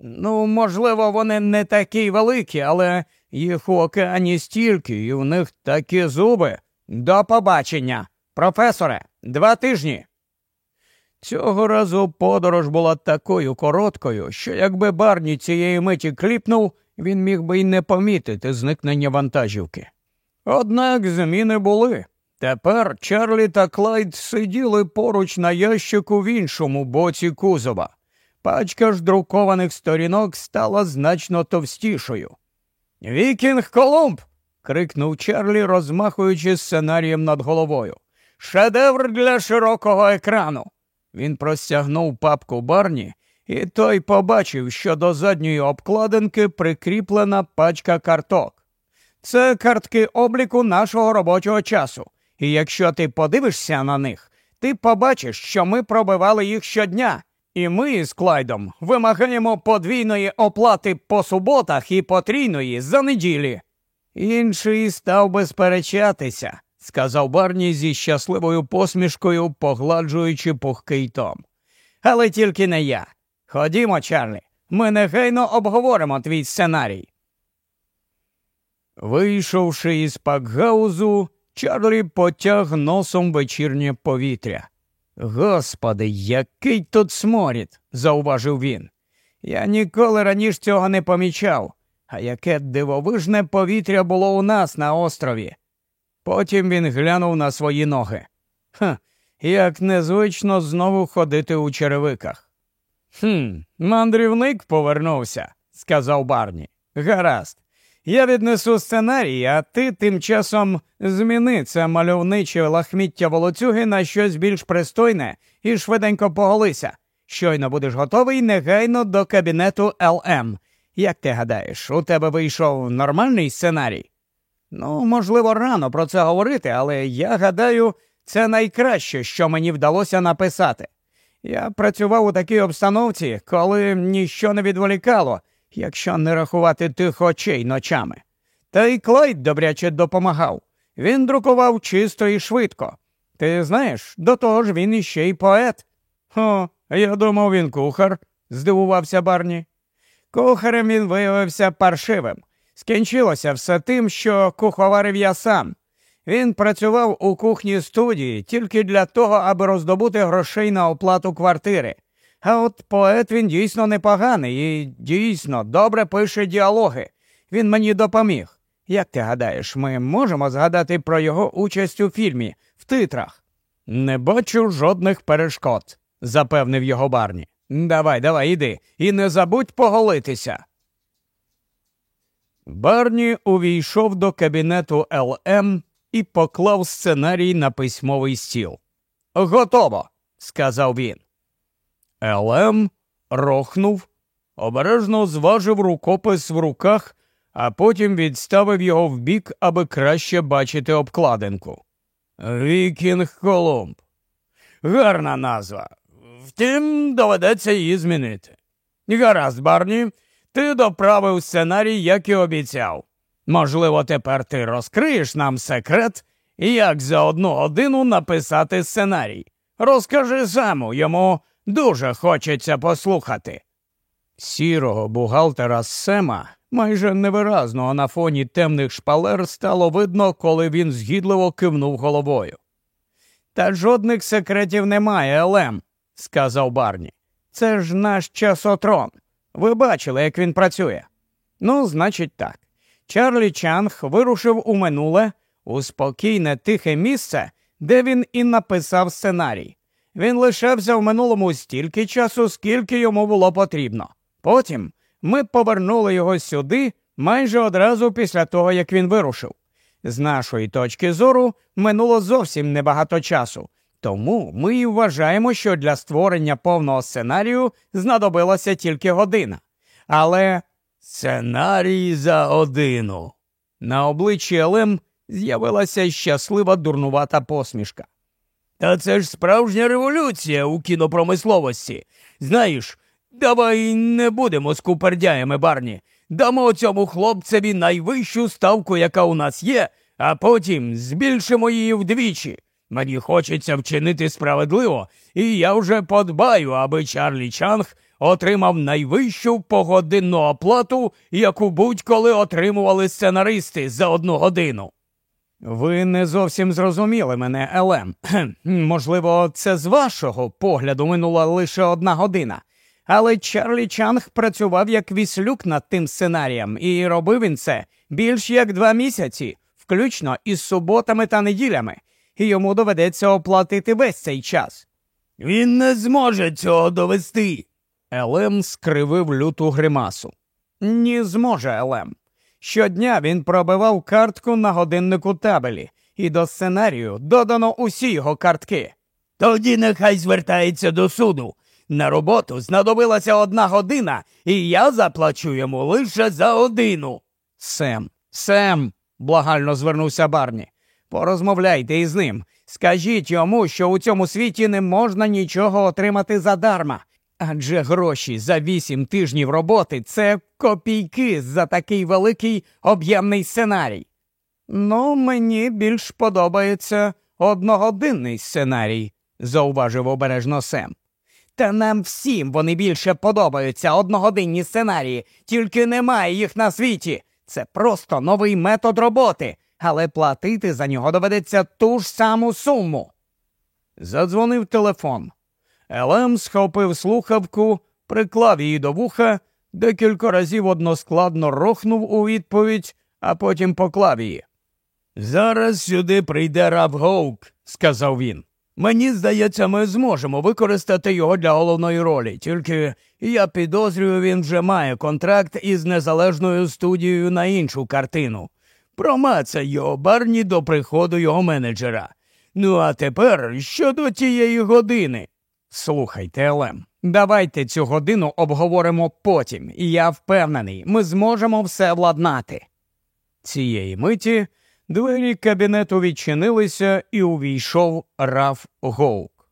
Ну, можливо, вони не такі великі, але їх у океані стільки, і в них такі зуби. До побачення. Професоре, два тижні. Цього разу подорож була такою короткою, що якби Барні цієї миті кліпнув, він міг би й не помітити зникнення вантажівки. Однак зміни були. Тепер Чарлі та Клайд сиділи поруч на ящику в іншому боці кузова. Пачка ж друкованих сторінок стала значно товстішою. Вікінг Колумб. крикнув Чарлі, розмахуючи сценарієм над головою. Шедевр для широкого екрану. Він простягнув папку Барні, і той побачив, що до задньої обкладинки прикріплена пачка карток. Це картки обліку нашого робочого часу, і якщо ти подивишся на них, ти побачиш, що ми пробивали їх щодня, і ми з Клайдом вимагаємо подвійної оплати по суботах і потрійної за неділі. Інший став би сперечатися, сказав Барні зі щасливою посмішкою, погладжуючи пухкий том. Але тільки не я. Ходімо, Чарлі, ми негайно обговоримо твій сценарій. Вийшовши із пакгаузу, Чарлі потяг носом вечірнє повітря. Господи, який тут сморід, зауважив він. Я ніколи раніше цього не помічав, а яке дивовижне повітря було у нас на острові. Потім він глянув на свої ноги. Ха, як незвично знову ходити у черевиках. Хм, мандрівник повернувся, сказав Барні. Гаразд. Я віднесу сценарій, а ти тим часом зміни це мальовниче лахміття волоцюги на щось більш пристойне і швиденько поголися. Щойно будеш готовий негайно до кабінету ЛМ. Як ти гадаєш, у тебе вийшов нормальний сценарій? Ну, можливо, рано про це говорити, але я гадаю, це найкраще, що мені вдалося написати. Я працював у такій обстановці, коли ніщо не відволікало, якщо не рахувати тих очей ночами. Та й Клайд добряче допомагав. Він друкував чисто і швидко. Ти знаєш, до того ж він іще й поет. О, я думав, він кухар, здивувався Барні. Кухарем він виявився паршивим. Скінчилося все тим, що куховарив я сам. Він працював у кухні студії тільки для того, аби роздобути грошей на оплату квартири. А от поет він дійсно непоганий і дійсно добре пише діалоги. Він мені допоміг. Як ти гадаєш, ми можемо згадати про його участь у фільмі в титрах? Не бачу жодних перешкод, запевнив його Барні. Давай, давай, іди, і не забудь поголитися. Барні увійшов до кабінету ЛМ і поклав сценарій на письмовий стіл. Готово, сказав він. ЛМ рохкнув, обережно зважив рукопис в руках, а потім відставив його вбік, аби краще бачити обкладинку. Вікінг Колумб. Гарна назва. Втім, доведеться її змінити. Гаразд, Барні, ти доправив сценарій, як і обіцяв. Можливо, тепер ти розкриєш нам секрет, як за одну годину написати сценарій. Розкажи саму, йому дуже хочеться послухати. Сірого бухгалтера Сема майже невиразно на фоні темних шпалер стало видно, коли він згідливо кивнув головою. Та жодних секретів немає, Елем, сказав Барні. Це ж наш часотрон. Ви бачили, як він працює. Ну, значить, так. Чарлі Чанг вирушив у минуле у спокійне тихе місце, де він і написав сценарій. Він лишався в минулому стільки часу, скільки йому було потрібно. Потім ми повернули його сюди майже одразу після того, як він вирушив. З нашої точки зору минуло зовсім небагато часу, тому ми і вважаємо, що для створення повного сценарію знадобилася тільки година. Але сценарій за годину. На обличчі Елем з'явилася щаслива дурнувата посмішка. Та це ж справжня революція у кінопромисловості. Знаєш, давай не будемо скупердяями, Барні. Дамо цьому хлопцеві найвищу ставку, яка у нас є, а потім збільшимо її вдвічі. Мені хочеться вчинити справедливо, і я вже подбаю, аби Чарлі Чанг отримав найвищу погодинну оплату, яку будь-коли отримували сценаристи за одну годину. Ви не зовсім зрозуміли мене, Елем. Можливо, це з вашого погляду минула лише одна година. Але Чарлі Чанг працював як віслюк над тим сценарієм, і робив він це більш як два місяці, включно із суботами та неділями, і йому доведеться оплатити весь цей час. Він не зможе цього довести. Елем скривив люту гримасу. Ні, зможе, Елем. Щодня він пробивав картку на годиннику табелі, і до сценарію додано усі його картки. Тоді нехай звертається до суду. На роботу знадобилася одна година, і я заплачу йому лише за годину. Сем, Сем, благально звернувся Барні. Порозмовляйте із ним. Скажіть йому, що у цьому світі не можна нічого отримати задарма. Адже гроші за вісім тижнів роботи це копійки за такий великий об'ємний сценарій. Ну, мені більш подобається одногодинний сценарій, зауважив обережно Сем. Та нам всім вони більше подобаються одногодинні сценарії, тільки немає їх на світі. Це просто новий метод роботи, але платити за нього доведеться ту ж саму суму. Задзвонив телефон. Елем схопив слухавку, приклав її до вуха, декілька разів односкладно рохнув у відповідь, а потім поклав її. Зараз сюди прийде Рав Гоук, сказав він. Мені здається, ми зможемо використати його для головної ролі, тільки я підозрюю, він вже має контракт із незалежною студією на іншу картину. Промацай його барні до приходу його менеджера. Ну а тепер щодо тієї години. Слухайте, Елем, давайте цю годину обговоримо потім, і я впевнений, ми зможемо все владнати. Цієї миті двері кабінету відчинилися і увійшов Раф Гоук.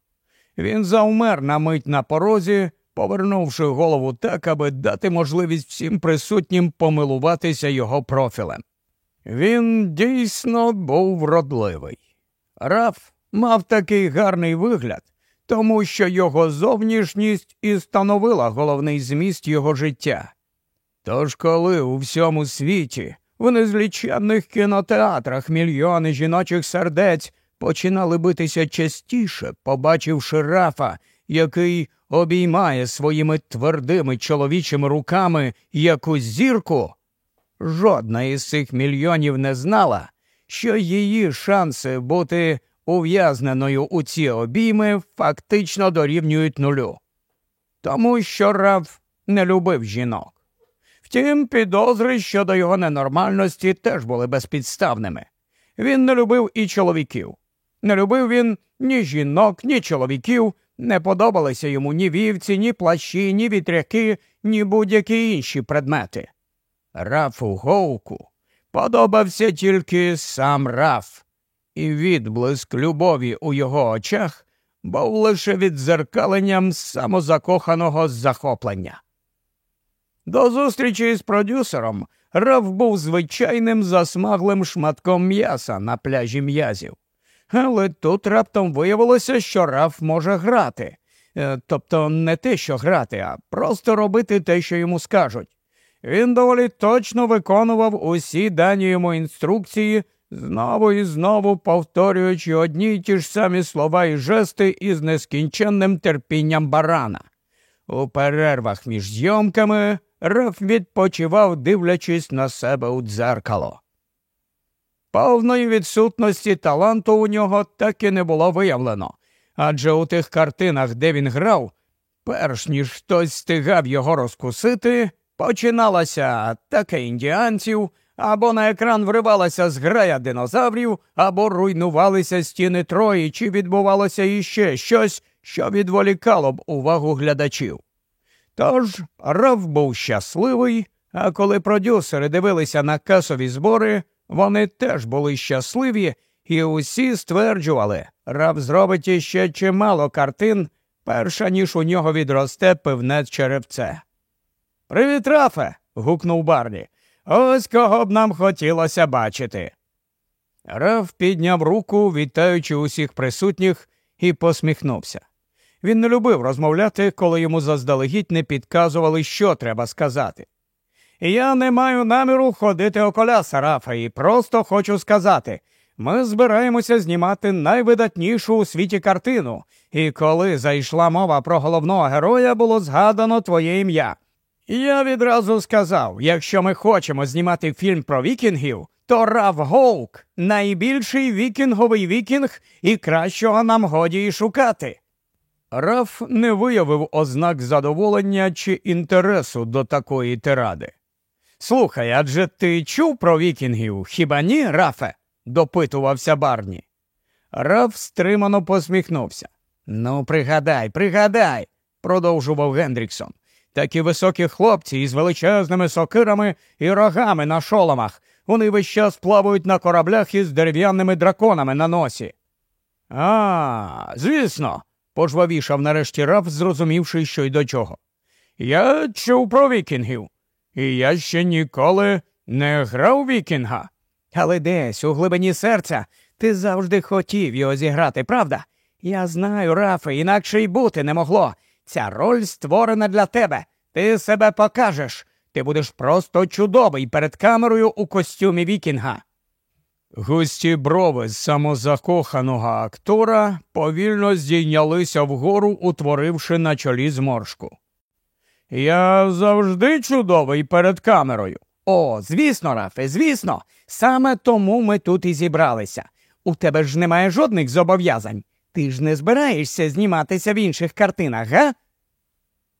Він завмер на мить на порозі, повернувши голову так, аби дати можливість всім присутнім помилуватися його профілем. Він дійсно був вродливий. Раф мав такий гарний вигляд тому що його зовнішність і становила головний зміст його життя. Тож, коли у всьому світі, в незліченних кінотеатрах мільйони жіночих сердець починали битися частіше, побачивши рафа, який обіймає своїми твердими чоловічими руками якусь зірку, жодна із цих мільйонів не знала, що її шанси бути ув'язненою у ці обійми фактично дорівнюють нулю. тому що Раф не любив жінок. Втім, підозри щодо його ненормальності теж були безпідставними. Він не любив і чоловіків. Не любив він ні жінок, ні чоловіків, не подобалися йому ні вівці, ні плащі, ні вітряки, ні будь-які інші предмети. Рафу Гоуку подобався тільки сам Раф, і відблиск любові у його очах був лише відзеркаленням самозакоханого захоплення. До зустрічі з продюсером Раф був звичайним засмаглим шматком м'яса на пляжі м'язів. Але тут раптом виявилося, що Раф може грати. Е, тобто не те, що грати, а просто робити те, що йому скажуть. Він доволі точно виконував усі дані йому інструкції, знову і знову повторюючи одні й ті ж самі слова і жести із нескінченним терпінням барана. У перервах між зйомками Раф відпочивав, дивлячись на себе у дзеркало. Повної відсутності таланту у нього так і не було виявлено, адже у тих картинах, де він грав, перш ніж хтось стигав його розкусити, починалася атака індіанців, або на екран вривалася зграя динозаврів, або руйнувалися стіни Трої, чи відбувалося іще щось, що відволікало б увагу глядачів. Тож Раф був щасливий, а коли продюсери дивилися на касові збори, вони теж були щасливі, і усі стверджували, Раф зробить іще чимало картин, перша ніж у нього відросте пивне черевце. Привіт, Рафе. гукнув Барні. Ось кого б нам хотілося бачити. Раф підняв руку, вітаючи усіх присутніх, і посміхнувся. Він не любив розмовляти, коли йому заздалегідь не підказували, що треба сказати. Я не маю наміру ходити околяса, Рафа, і просто хочу сказати ми збираємося знімати найвидатнішу у світі картину, і коли зайшла мова про головного героя, було згадано твоє ім'я. Я відразу сказав: якщо ми хочемо знімати фільм про вікінгів, то Раф Гоук найбільший вікінговий вікінг, і кращого нам годі й шукати. Раф не виявив ознак задоволення чи інтересу до такої тиради. Слухай, адже ти чув про вікінгів, хіба ні, Рафе? допитувався Барні. Раф стримано посміхнувся. Ну, пригадай, пригадай, продовжував Гендріксон. Такі високі хлопці із величезними сокирами і рогами на шоломах. Вони весь час плавають на кораблях із дерев'яними драконами на носі. А, звісно, пожвавішав нарешті Раф, зрозумівши, що й до чого. Я чув про вікінгів, і я ще ніколи не грав вікінга. Але десь у глибині серця ти завжди хотів його зіграти, правда? Я знаю, Рафе, інакше й бути не могло. Ця роль створена для тебе. Ти себе покажеш. Ти будеш просто чудовий перед камерою у костюмі Вікінга. Густі брови самозакоханого актора повільно здійнялися вгору, утворивши на чолі зморшку. Я завжди чудовий перед камерою. О, звісно, Рафе, звісно. Саме тому ми тут і зібралися. У тебе ж немає жодних зобов'язань. Ти ж не збираєшся зніматися в інших картинах, га?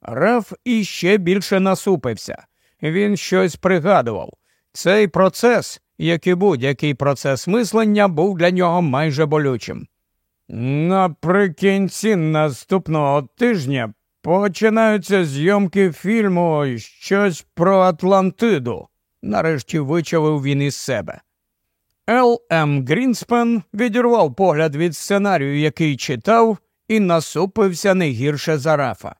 Раф іще більше насупився. Він щось пригадував. Цей процес, як і будь-який процес мислення, був для нього майже болючим. Наприкінці наступного тижня починаються зйомки фільму щось про Атлантиду, нарешті вичавив він із себе. Л. М. Грінспен відірвав погляд від сценарію, який читав, і насупився не гірше за Рафа.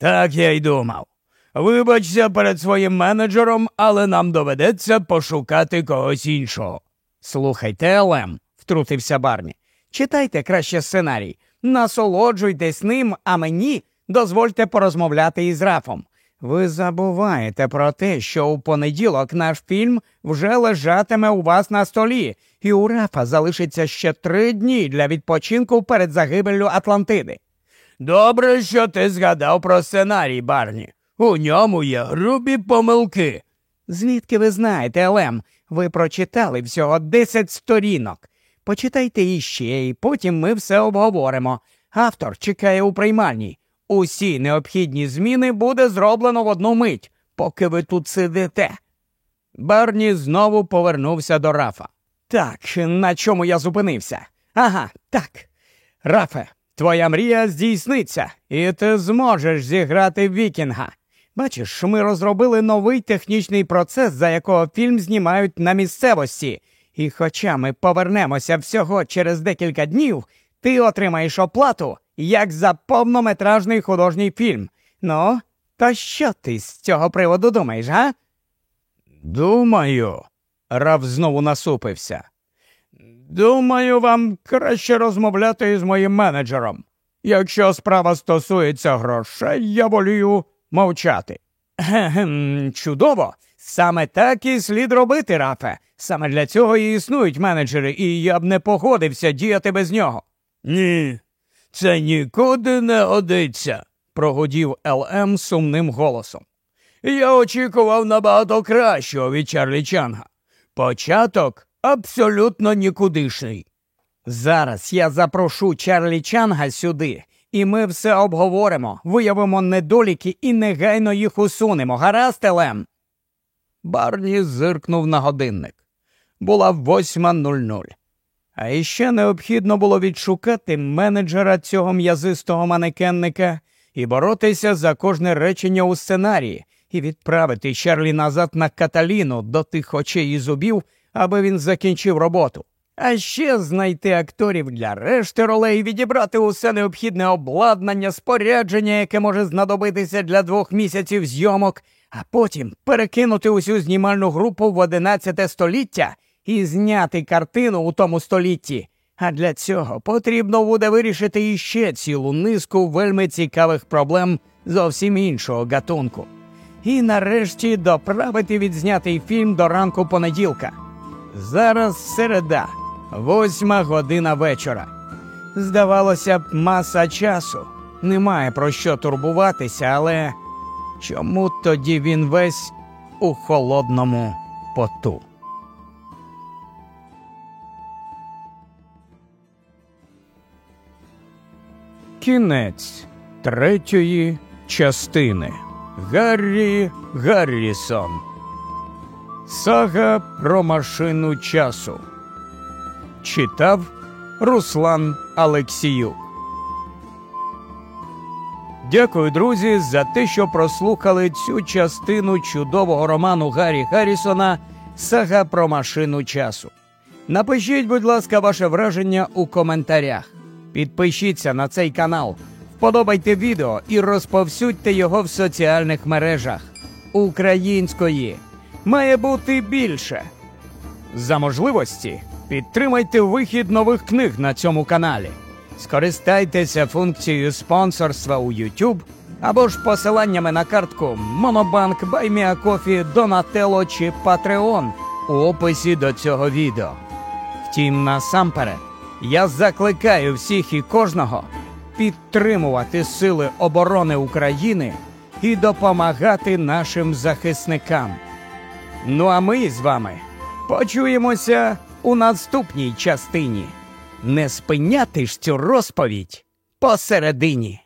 Так я й думав. Вибачся перед своїм менеджером, але нам доведеться пошукати когось іншого. Слухайте, Елем, втрутився Барні. Читайте краще сценарій, насолоджуйтесь ним, а мені дозвольте порозмовляти із Рафом. Ви забуваєте про те, що у понеділок наш фільм вже лежатиме у вас на столі, і у Рафа залишиться ще три дні для відпочинку перед загибеллю Атлантиди. Добре, що ти згадав про сценарій, Барні. У ньому є грубі помилки. Звідки ви знаєте, Елем? Ви прочитали всього десять сторінок. Почитайте іще, і потім ми все обговоримо. Автор чекає у приймальній. Усі необхідні зміни буде зроблено в одну мить, поки ви тут сидите. Барні знову повернувся до Рафа. Так, на чому я зупинився? Ага, так. Рафе, твоя мрія здійсниться, і ти зможеш зіграти Вікінга. Бачиш, ми розробили новий технічний процес, за якого фільм знімають на місцевості. І хоча ми повернемося всього через декілька днів, ти отримаєш оплату як за повнометражний художній фільм. Ну, то що ти з цього приводу думаєш, га? Думаю, Раф знову насупився. Думаю, вам краще розмовляти із моїм менеджером. Якщо справа стосується грошей, я волію мовчати. Чудово. Саме так і слід робити, Рафе. Саме для цього і існують менеджери, і я б не погодився діяти без нього. Ні, це нікуди не годиться, прогудів ЛМ сумним голосом. Я очікував набагато кращого від Чарлі Чанга. Початок абсолютно нікудишний. Зараз я запрошу Чарлі Чанга сюди, і ми все обговоримо, виявимо недоліки і негайно їх усунемо. Гаразд, Елем?» Барні зиркнув на годинник. Була 8.00. А іще необхідно було відшукати менеджера цього м'язистого манекенника і боротися за кожне речення у сценарії, і відправити Чарлі назад на Каталіну до тих очей і зубів, аби він закінчив роботу. А ще знайти акторів для решти ролей, відібрати усе необхідне обладнання, спорядження, яке може знадобитися для двох місяців зйомок, а потім перекинути усю знімальну групу в одинадцяте століття і зняти картину у тому столітті. А для цього потрібно буде вирішити іще цілу низку вельми цікавих проблем зовсім іншого гатунку. І нарешті доправити відзнятий фільм до ранку понеділка. Зараз середа, восьма година вечора. Здавалося б, маса часу. Немає про що турбуватися, але чому тоді він весь у холодному поту? Кінець третьої частини. Гаррі Гаррісон. Сага про машину часу. Читав Руслан Алексіюк. Дякую, друзі, за те, що прослухали цю частину чудового роману Гаррі Гаррісона Сага про машину часу. Напишіть, будь ласка, ваше враження у коментарях. Підпишіться на цей канал, вподобайте відео і розповсюдьте його в соціальних мережах. Української має бути більше. За можливості підтримайте вихід нових книг на цьому каналі. Скористайтеся функцією спонсорства у YouTube або ж посиланнями на картку Монобанк, Buy Me a Coffee, Донателло чи Patreon у описі до цього відео. Втім, насамперед, я закликаю всіх і кожного підтримувати Сили оборони України і допомагати нашим захисникам. Ну а ми з вами почуємося у наступній частині. Не спиняти ж цю розповідь посередині.